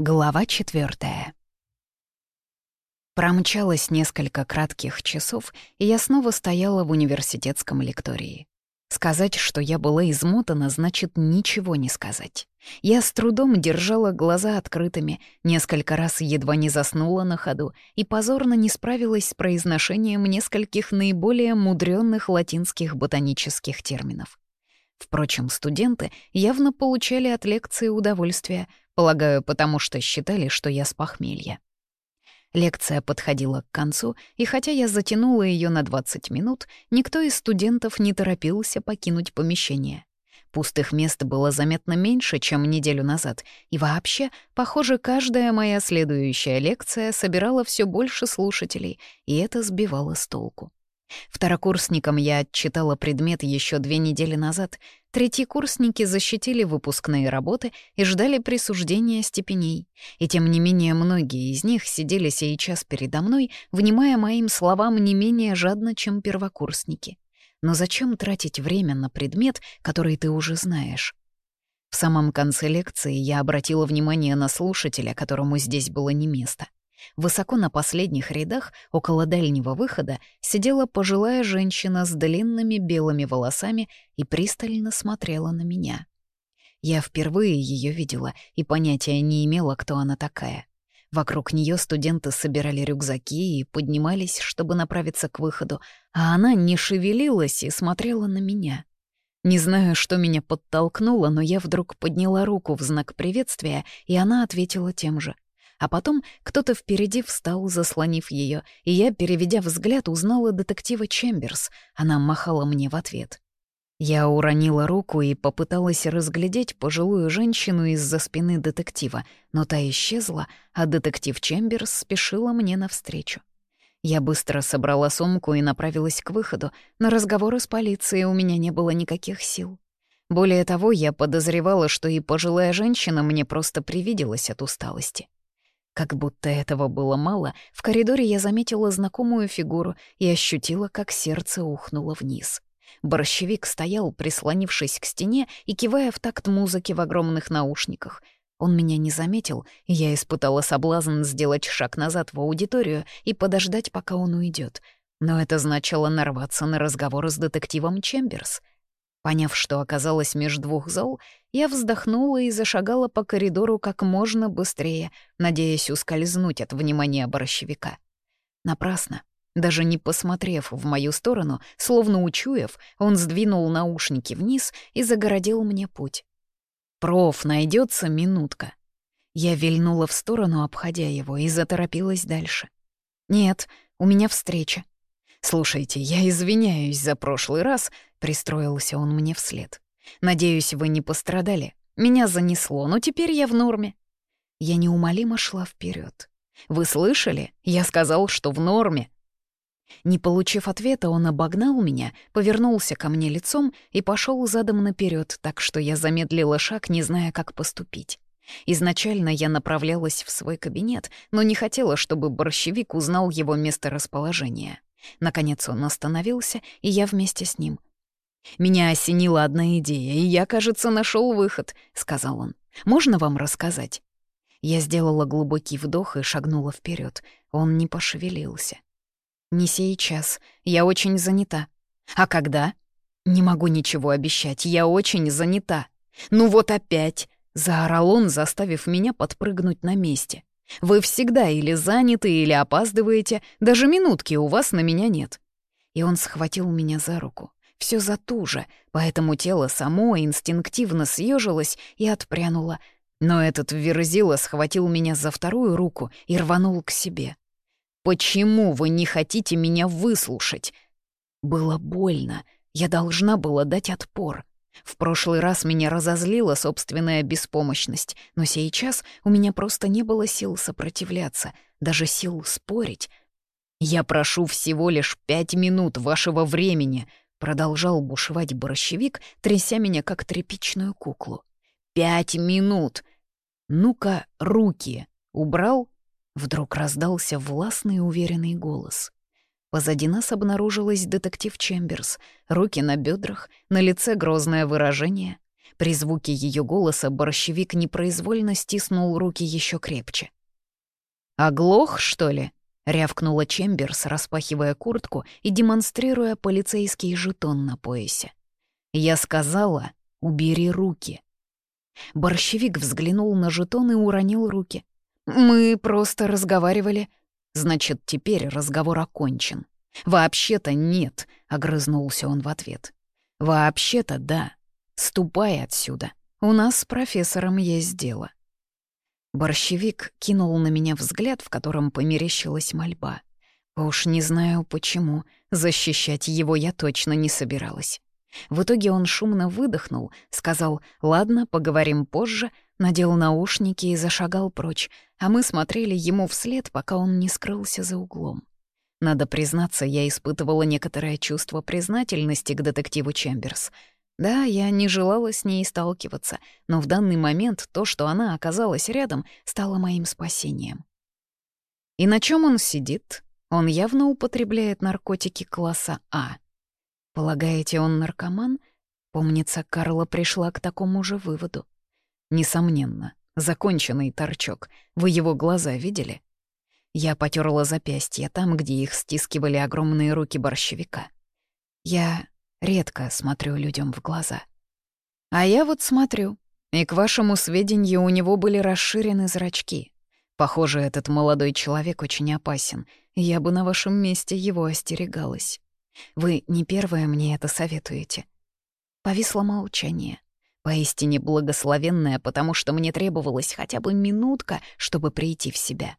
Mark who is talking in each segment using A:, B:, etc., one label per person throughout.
A: Глава четвертая. Промчалось несколько кратких часов, и я снова стояла в университетском лектории. Сказать, что я была измотана, значит ничего не сказать. Я с трудом держала глаза открытыми, несколько раз едва не заснула на ходу и позорно не справилась с произношением нескольких наиболее мудрённых латинских ботанических терминов. Впрочем, студенты явно получали от лекции удовольствие, Полагаю, потому что считали, что я с похмелья. Лекция подходила к концу, и хотя я затянула ее на 20 минут, никто из студентов не торопился покинуть помещение. Пустых мест было заметно меньше, чем неделю назад, и вообще, похоже, каждая моя следующая лекция собирала все больше слушателей, и это сбивало с толку. Второкурсникам я отчитала предмет еще две недели назад. Третьекурсники защитили выпускные работы и ждали присуждения степеней. И тем не менее многие из них сидели сейчас передо мной, внимая моим словам не менее жадно, чем первокурсники. Но зачем тратить время на предмет, который ты уже знаешь? В самом конце лекции я обратила внимание на слушателя, которому здесь было не место. Высоко на последних рядах, около дальнего выхода, сидела пожилая женщина с длинными белыми волосами и пристально смотрела на меня. Я впервые ее видела и понятия не имела, кто она такая. Вокруг нее студенты собирали рюкзаки и поднимались, чтобы направиться к выходу, а она не шевелилась и смотрела на меня. Не знаю, что меня подтолкнуло, но я вдруг подняла руку в знак приветствия, и она ответила тем же — а потом кто-то впереди встал, заслонив ее, и я, переведя взгляд, узнала детектива Чемберс. Она махала мне в ответ. Я уронила руку и попыталась разглядеть пожилую женщину из-за спины детектива, но та исчезла, а детектив Чемберс спешила мне навстречу. Я быстро собрала сумку и направилась к выходу. На разговоры с полицией у меня не было никаких сил. Более того, я подозревала, что и пожилая женщина мне просто привиделась от усталости. Как будто этого было мало, в коридоре я заметила знакомую фигуру и ощутила, как сердце ухнуло вниз. Борщевик стоял, прислонившись к стене и кивая в такт музыки в огромных наушниках. Он меня не заметил, и я испытала соблазн сделать шаг назад в аудиторию и подождать, пока он уйдет. Но это значило нарваться на разговор с детективом Чемберс — Поняв, что оказалась между двух зол, я вздохнула и зашагала по коридору как можно быстрее, надеясь ускользнуть от внимания борщевика. Напрасно. Даже не посмотрев в мою сторону, словно учуяв, он сдвинул наушники вниз и загородил мне путь. «Проф, найдется минутка». Я вильнула в сторону, обходя его, и заторопилась дальше. «Нет, у меня встреча. «Слушайте, я извиняюсь за прошлый раз», — пристроился он мне вслед. «Надеюсь, вы не пострадали. Меня занесло, но теперь я в норме». Я неумолимо шла вперед. «Вы слышали? Я сказал, что в норме». Не получив ответа, он обогнал меня, повернулся ко мне лицом и пошел задом наперед, так что я замедлила шаг, не зная, как поступить. Изначально я направлялась в свой кабинет, но не хотела, чтобы борщевик узнал его месторасположение. Наконец он остановился, и я вместе с ним. «Меня осенила одна идея, и я, кажется, нашел выход», — сказал он. «Можно вам рассказать?» Я сделала глубокий вдох и шагнула вперед. Он не пошевелился. «Не сейчас. Я очень занята». «А когда?» «Не могу ничего обещать. Я очень занята». «Ну вот опять!» — заорал он, заставив меня подпрыгнуть на месте. Вы всегда или заняты, или опаздываете, даже минутки у вас на меня нет». И он схватил меня за руку. Все за ту же, поэтому тело само инстинктивно съежилось и отпрянуло. Но этот верзила схватил меня за вторую руку и рванул к себе. «Почему вы не хотите меня выслушать?» Было больно. Я должна была дать отпор. В прошлый раз меня разозлила собственная беспомощность, но сейчас у меня просто не было сил сопротивляться, даже сил спорить. «Я прошу всего лишь пять минут вашего времени», — продолжал бушевать борщевик, тряся меня как тряпичную куклу. «Пять минут! Ну-ка, руки! Убрал?» Вдруг раздался властный уверенный голос. Позади нас обнаружилась детектив Чемберс. Руки на бедрах, на лице грозное выражение. При звуке ее голоса борщевик непроизвольно стиснул руки еще крепче. «Оглох, что ли?» — рявкнула Чемберс, распахивая куртку и демонстрируя полицейский жетон на поясе. «Я сказала, убери руки». Борщевик взглянул на жетон и уронил руки. «Мы просто разговаривали». «Значит, теперь разговор окончен». «Вообще-то нет», — огрызнулся он в ответ. «Вообще-то да. Ступай отсюда. У нас с профессором есть дело». Борщевик кинул на меня взгляд, в котором померещилась мольба. Уж не знаю почему, защищать его я точно не собиралась. В итоге он шумно выдохнул, сказал «Ладно, поговорим позже», надел наушники и зашагал прочь, а мы смотрели ему вслед, пока он не скрылся за углом. Надо признаться, я испытывала некоторое чувство признательности к детективу Чемберс. Да, я не желала с ней сталкиваться, но в данный момент то, что она оказалась рядом, стало моим спасением. И на чем он сидит? Он явно употребляет наркотики класса А. Полагаете, он наркоман? Помнится, Карла пришла к такому же выводу. Несомненно, законченный торчок. Вы его глаза видели? Я потерла запястья там, где их стискивали огромные руки борщевика. Я редко смотрю людям в глаза. А я вот смотрю, и, к вашему сведению, у него были расширены зрачки. Похоже, этот молодой человек очень опасен, я бы на вашем месте его остерегалась. Вы не первая мне это советуете. Повисло молчание. Поистине благословенное, потому что мне требовалась хотя бы минутка, чтобы прийти в себя.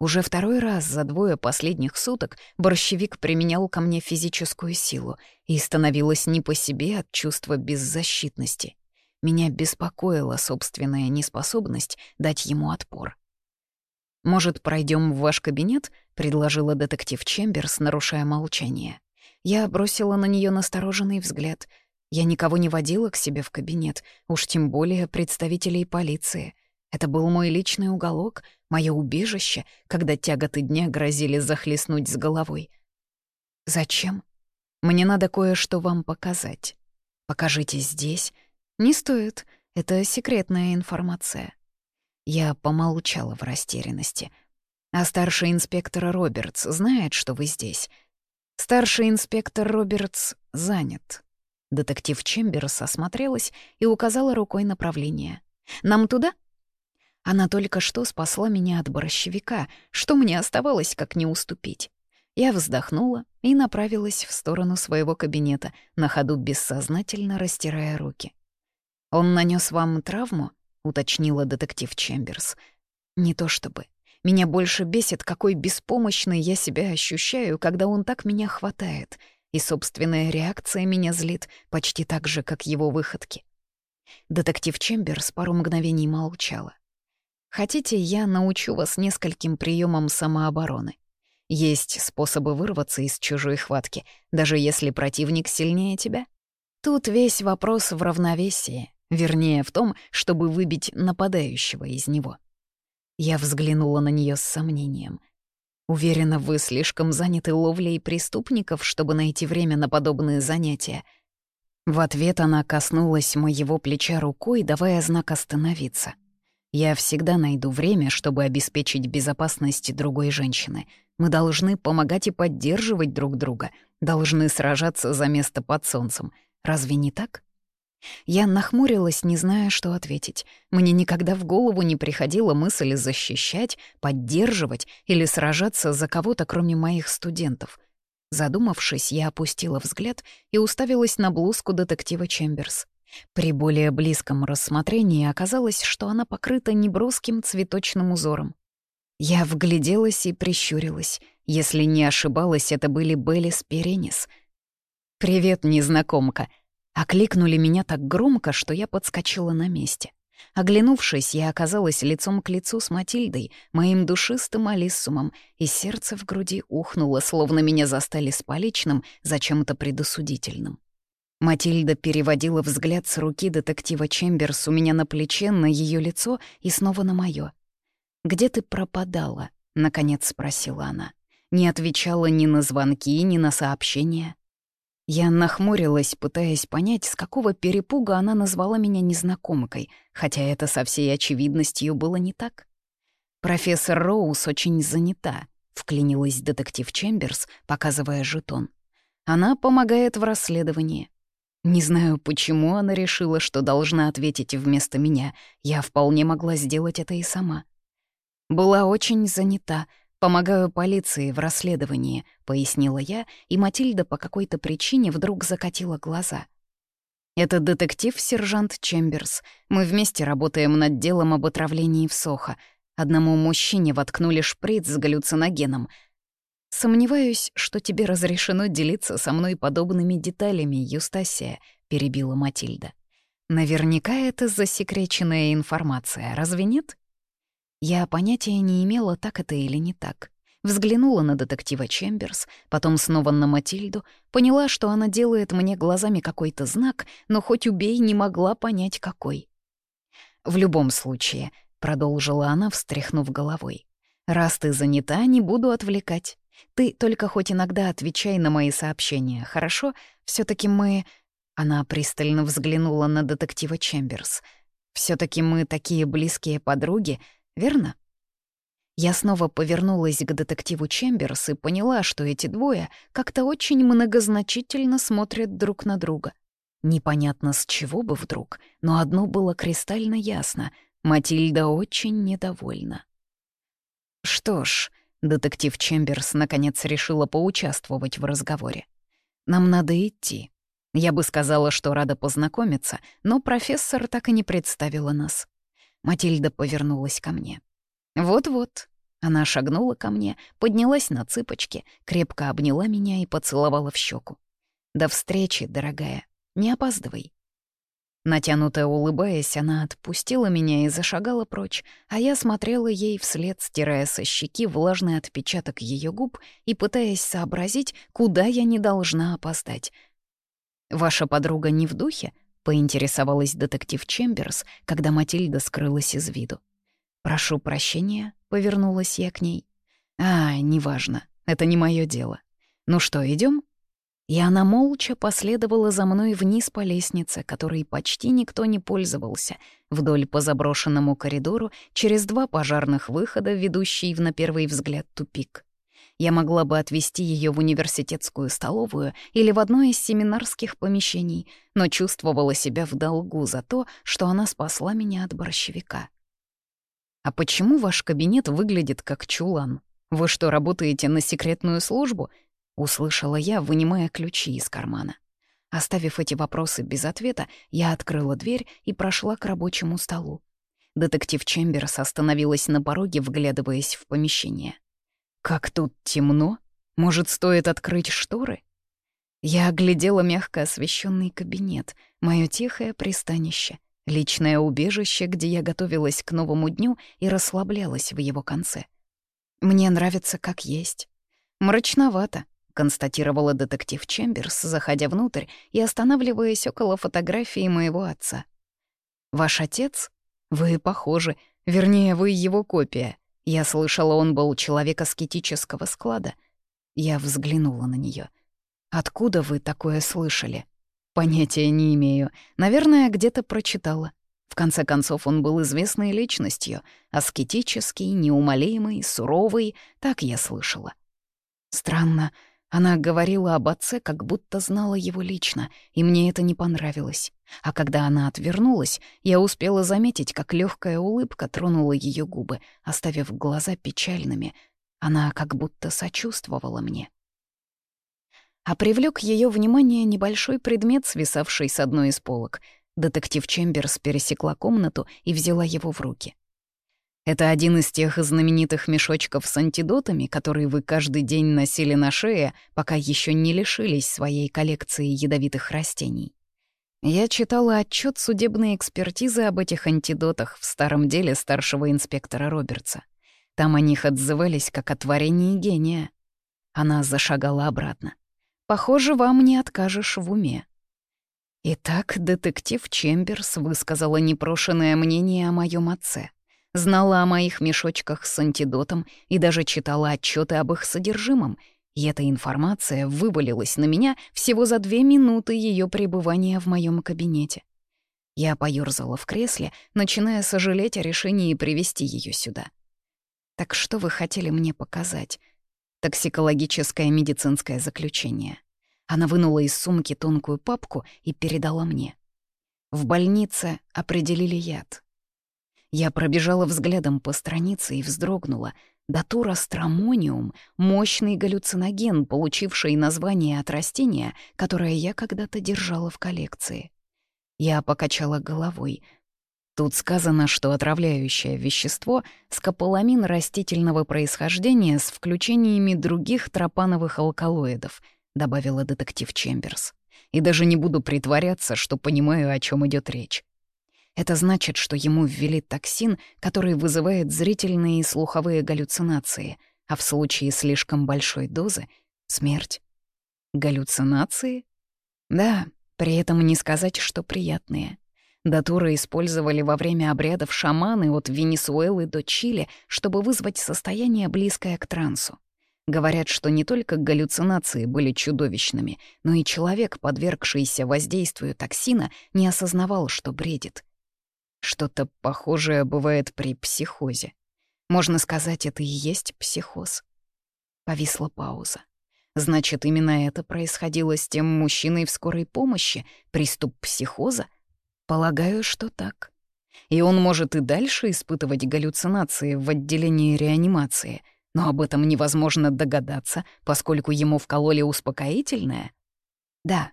A: Уже второй раз за двое последних суток борщевик применял ко мне физическую силу и становилось не по себе от чувства беззащитности. Меня беспокоила собственная неспособность дать ему отпор. «Может, пройдем в ваш кабинет?» — предложила детектив Чемберс, нарушая молчание. Я бросила на нее настороженный взгляд. Я никого не водила к себе в кабинет, уж тем более представителей полиции. Это был мой личный уголок, мое убежище, когда тяготы дня грозили захлестнуть с головой. «Зачем? Мне надо кое-что вам показать. Покажите здесь. Не стоит, это секретная информация». Я помолчала в растерянности. «А старший инспектор Робертс знает, что вы здесь?» Старший инспектор Робертс занят. Детектив Чемберс осмотрелась и указала рукой направление. «Нам туда?» Она только что спасла меня от борщевика, что мне оставалось, как не уступить. Я вздохнула и направилась в сторону своего кабинета, на ходу бессознательно растирая руки. «Он нанес вам травму?» — уточнила детектив Чемберс. «Не то чтобы. Меня больше бесит, какой беспомощной я себя ощущаю, когда он так меня хватает, и собственная реакция меня злит почти так же, как его выходки. Детектив Чемберс пару мгновений молчала. «Хотите, я научу вас нескольким приемам самообороны? Есть способы вырваться из чужой хватки, даже если противник сильнее тебя? Тут весь вопрос в равновесии, вернее, в том, чтобы выбить нападающего из него». Я взглянула на нее с сомнением. «Уверена, вы слишком заняты ловлей преступников, чтобы найти время на подобные занятия». В ответ она коснулась моего плеча рукой, давая знак остановиться. «Я всегда найду время, чтобы обеспечить безопасность другой женщины. Мы должны помогать и поддерживать друг друга, должны сражаться за место под солнцем. Разве не так?» Я нахмурилась, не зная, что ответить. Мне никогда в голову не приходила мысль защищать, поддерживать или сражаться за кого-то, кроме моих студентов. Задумавшись, я опустила взгляд и уставилась на блузку детектива Чемберс. При более близком рассмотрении оказалось, что она покрыта неброским цветочным узором. Я вгляделась и прищурилась. Если не ошибалась, это были Беллис Перенис. «Привет, незнакомка», Окликнули меня так громко, что я подскочила на месте. Оглянувшись, я оказалась лицом к лицу с Матильдой, моим душистым Алиссумом, и сердце в груди ухнуло, словно меня застали с поличным за чем-то предосудительным. Матильда переводила взгляд с руки детектива Чемберс у меня на плече, на ее лицо и снова на мое. «Где ты пропадала?» — наконец спросила она. Не отвечала ни на звонки, ни на сообщения. Я нахмурилась, пытаясь понять, с какого перепуга она назвала меня незнакомкой, хотя это со всей очевидностью было не так. «Профессор Роуз очень занята», — вклинилась детектив Чемберс, показывая жетон. «Она помогает в расследовании. Не знаю, почему она решила, что должна ответить вместо меня. Я вполне могла сделать это и сама. Была очень занята, «Помогаю полиции в расследовании», — пояснила я, и Матильда по какой-то причине вдруг закатила глаза. «Это детектив-сержант Чемберс. Мы вместе работаем над делом об отравлении в Сохо. Одному мужчине воткнули шприц с галлюциногеном. Сомневаюсь, что тебе разрешено делиться со мной подобными деталями, Юстасия», — перебила Матильда. «Наверняка это засекреченная информация, разве нет?» Я понятия не имела, так это или не так. Взглянула на детектива Чемберс, потом снова на Матильду, поняла, что она делает мне глазами какой-то знак, но хоть убей, не могла понять, какой. «В любом случае», — продолжила она, встряхнув головой, «раз ты занята, не буду отвлекать. Ты только хоть иногда отвечай на мои сообщения, хорошо? все таки мы...» Она пристально взглянула на детектива Чемберс. все таки мы такие близкие подруги, верно? Я снова повернулась к детективу Чемберс и поняла, что эти двое как-то очень многозначительно смотрят друг на друга. Непонятно с чего бы вдруг, но одно было кристально ясно — Матильда очень недовольна. Что ж, детектив Чемберс наконец решила поучаствовать в разговоре. «Нам надо идти. Я бы сказала, что рада познакомиться, но профессор так и не представила нас. Матильда повернулась ко мне. «Вот-вот». Она шагнула ко мне, поднялась на цыпочки, крепко обняла меня и поцеловала в щеку. «До встречи, дорогая. Не опаздывай». Натянуто улыбаясь, она отпустила меня и зашагала прочь, а я смотрела ей вслед, стирая со щеки влажный отпечаток ее губ и пытаясь сообразить, куда я не должна опоздать. «Ваша подруга не в духе?» — поинтересовалась детектив Чемберс, когда Матильда скрылась из виду. «Прошу прощения», — повернулась я к ней. «А, неважно, это не мое дело. Ну что, идем? И она молча последовала за мной вниз по лестнице, которой почти никто не пользовался, вдоль по заброшенному коридору, через два пожарных выхода, ведущие в на первый взгляд тупик. Я могла бы отвезти ее в университетскую столовую или в одно из семинарских помещений, но чувствовала себя в долгу за то, что она спасла меня от борщевика. «А почему ваш кабинет выглядит как чулан? Вы что, работаете на секретную службу?» — услышала я, вынимая ключи из кармана. Оставив эти вопросы без ответа, я открыла дверь и прошла к рабочему столу. Детектив Чемберс остановилась на пороге, вглядываясь в помещение. Как тут темно? Может, стоит открыть шторы? Я оглядела мягко освещенный кабинет, мое тихое пристанище, личное убежище, где я готовилась к новому дню и расслаблялась в его конце. Мне нравится как есть. Мрачновато, констатировала детектив Чемберс, заходя внутрь и останавливаясь около фотографии моего отца. «Ваш отец? Вы похожи, вернее, вы его копия. Я слышала, он был человек аскетического склада. Я взглянула на нее. «Откуда вы такое слышали?» «Понятия не имею. Наверное, где-то прочитала. В конце концов, он был известной личностью. Аскетический, неумолимый, суровый. Так я слышала. Странно. Она говорила об отце, как будто знала его лично, и мне это не понравилось. А когда она отвернулась, я успела заметить, как легкая улыбка тронула ее губы, оставив глаза печальными. Она как будто сочувствовала мне. А привлек ее внимание небольшой предмет, свисавший с одной из полок. Детектив Чемберс пересекла комнату и взяла его в руки. Это один из тех знаменитых мешочков с антидотами, которые вы каждый день носили на шее, пока еще не лишились своей коллекции ядовитых растений. Я читала отчет судебной экспертизы об этих антидотах в старом деле старшего инспектора Робертса. Там о них отзывались как о творении гения. Она зашагала обратно. «Похоже, вам не откажешь в уме». Итак, детектив Чемберс высказала непрошенное мнение о моем отце — знала о моих мешочках с антидотом и даже читала отчеты об их содержимом. И эта информация вывалилась на меня всего за две минуты ее пребывания в моем кабинете. Я поёрзала в кресле, начиная сожалеть о решении привести ее сюда. «Так что вы хотели мне показать?» «Токсикологическое медицинское заключение». Она вынула из сумки тонкую папку и передала мне. В больнице определили яд. Я пробежала взглядом по странице и вздрогнула. Датура стромониум — мощный галлюциноген, получивший название от растения, которое я когда-то держала в коллекции. Я покачала головой. Тут сказано, что отравляющее вещество — скополамин растительного происхождения с включениями других тропановых алкалоидов, добавила детектив Чемберс. И даже не буду притворяться, что понимаю, о чем идет речь. Это значит, что ему ввели токсин, который вызывает зрительные и слуховые галлюцинации, а в случае слишком большой дозы — смерть. Галлюцинации? Да, при этом не сказать, что приятные. Датуры использовали во время обрядов шаманы от Венесуэлы до Чили, чтобы вызвать состояние, близкое к трансу. Говорят, что не только галлюцинации были чудовищными, но и человек, подвергшийся воздействию токсина, не осознавал, что бредит. Что-то похожее бывает при психозе. Можно сказать, это и есть психоз. Повисла пауза. Значит, именно это происходило с тем мужчиной в скорой помощи? Приступ психоза? Полагаю, что так. И он может и дальше испытывать галлюцинации в отделении реанимации, но об этом невозможно догадаться, поскольку ему вкололи успокоительное? Да.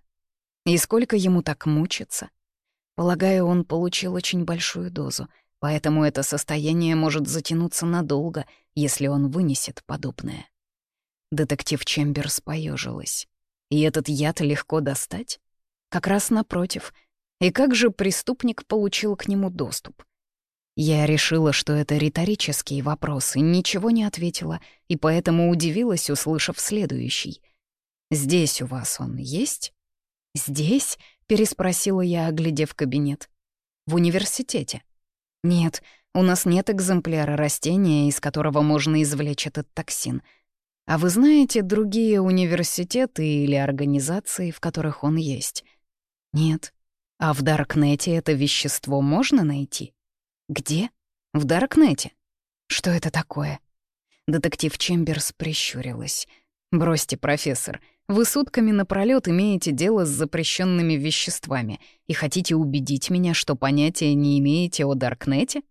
A: И сколько ему так мучиться? Полагаю, он получил очень большую дозу, поэтому это состояние может затянуться надолго, если он вынесет подобное. Детектив Чемберс поежилась. И этот яд легко достать? Как раз напротив. И как же преступник получил к нему доступ? Я решила, что это риторический вопрос, и ничего не ответила, и поэтому удивилась, услышав следующий. «Здесь у вас он есть?» «Здесь?» — переспросила я, оглядев кабинет. «В университете?» «Нет, у нас нет экземпляра растения, из которого можно извлечь этот токсин», а вы знаете другие университеты или организации, в которых он есть? Нет. А в Даркнете это вещество можно найти? Где? В Даркнете. Что это такое? Детектив Чемберс прищурилась. «Бросьте, профессор, вы сутками напролёт имеете дело с запрещенными веществами и хотите убедить меня, что понятия не имеете о Даркнете?»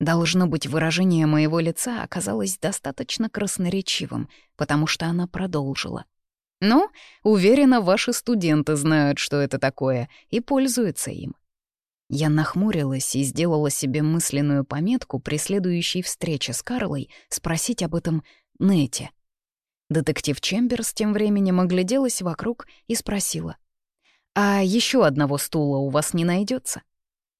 A: Должно быть, выражение моего лица оказалось достаточно красноречивым, потому что она продолжила. «Ну, уверена, ваши студенты знают, что это такое, и пользуются им». Я нахмурилась и сделала себе мысленную пометку при следующей встрече с Карлой спросить об этом Нете. Детектив Чемберс тем временем огляделась вокруг и спросила. «А еще одного стула у вас не найдется?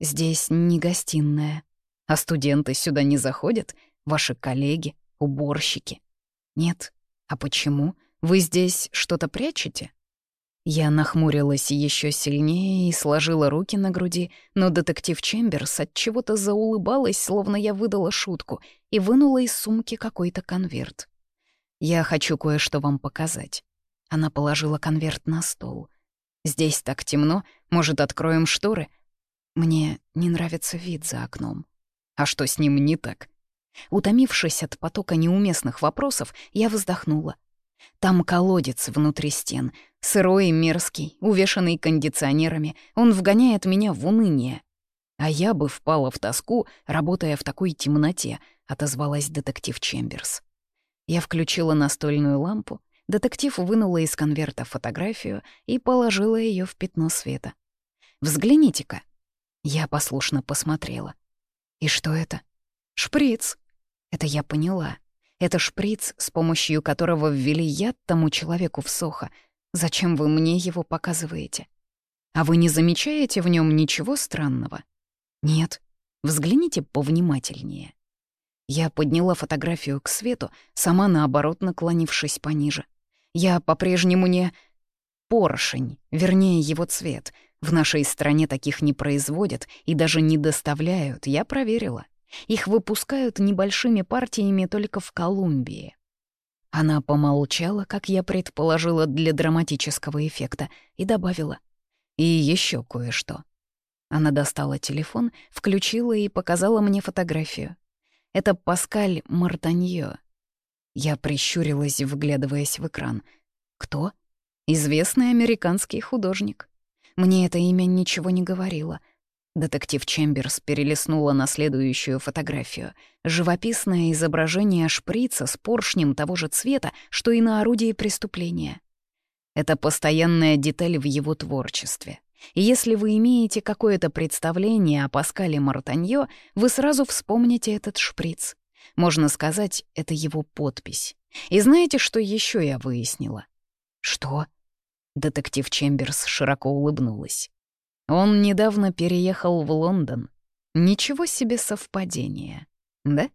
A: Здесь не гостиная». А студенты сюда не заходят? Ваши коллеги, уборщики? Нет. А почему? Вы здесь что-то прячете? Я нахмурилась еще сильнее и сложила руки на груди, но детектив Чемберс от чего-то заулыбалась, словно я выдала шутку, и вынула из сумки какой-то конверт. «Я хочу кое-что вам показать». Она положила конверт на стол. «Здесь так темно, может, откроем шторы?» Мне не нравится вид за окном. А что с ним не так? Утомившись от потока неуместных вопросов, я вздохнула. Там колодец внутри стен, сырой и мерзкий, увешанный кондиционерами, он вгоняет меня в уныние. А я бы впала в тоску, работая в такой темноте, отозвалась детектив Чемберс. Я включила настольную лампу, детектив вынула из конверта фотографию и положила ее в пятно света. «Взгляните-ка». Я послушно посмотрела. И что это? Шприц. Это я поняла. Это шприц, с помощью которого ввели яд тому человеку в Сохо. Зачем вы мне его показываете? А вы не замечаете в нем ничего странного? Нет. Взгляните повнимательнее. Я подняла фотографию к свету, сама наоборот наклонившись пониже. Я по-прежнему не... Поршень, вернее, его цвет — в нашей стране таких не производят и даже не доставляют, я проверила. Их выпускают небольшими партиями только в Колумбии. Она помолчала, как я предположила, для драматического эффекта, и добавила. «И еще кое-что». Она достала телефон, включила и показала мне фотографию. Это Паскаль Мартанье. Я прищурилась, вглядываясь в экран. Кто? Известный американский художник. Мне это имя ничего не говорило. Детектив Чемберс перелистнула на следующую фотографию. Живописное изображение шприца с поршнем того же цвета, что и на орудии преступления. Это постоянная деталь в его творчестве. Если вы имеете какое-то представление о Паскале Мартаньо, вы сразу вспомните этот шприц. Можно сказать, это его подпись. И знаете, что еще я выяснила? Что? Детектив Чемберс широко улыбнулась. Он недавно переехал в Лондон. Ничего себе совпадение, да?